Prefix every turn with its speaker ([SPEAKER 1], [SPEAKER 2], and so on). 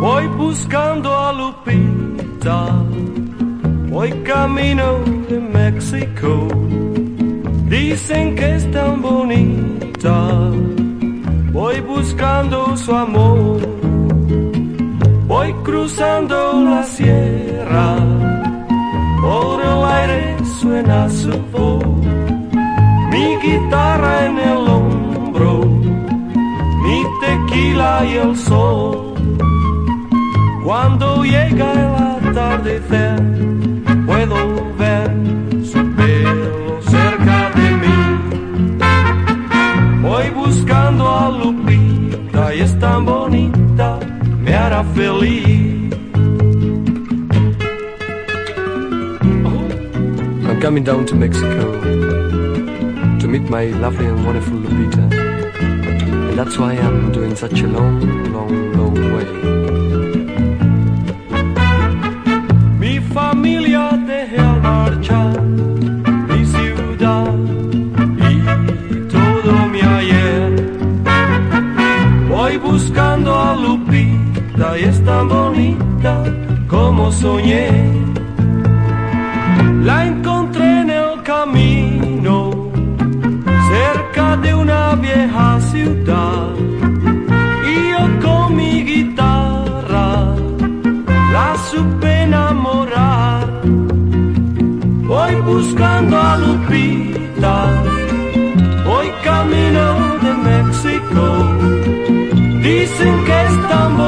[SPEAKER 1] Voy buscando a Lupita, voy camino de México. Dicen que es tan bonita, voy buscando su amor. Voy cruzando la sierra, por el aire suena su voz, mi guitarra en el hombro, mi tequila y el sol. Cuando llega el atardecer, puedo ver su pelo cerca de mí. Voy buscando a Lupita y es tan bonita, me hará feliz.
[SPEAKER 2] I'm coming down to Mexico to meet my lovely and wonderful Lupita. And that's why I'm doing such a long, long, long way.
[SPEAKER 1] Familia dejé al marchar, mi ciudad y todo mi ayer. Voy buscando a Lupita y es tan bonita como soñé. buscando a Lupita. Hoy camino de México. Dicen que estamos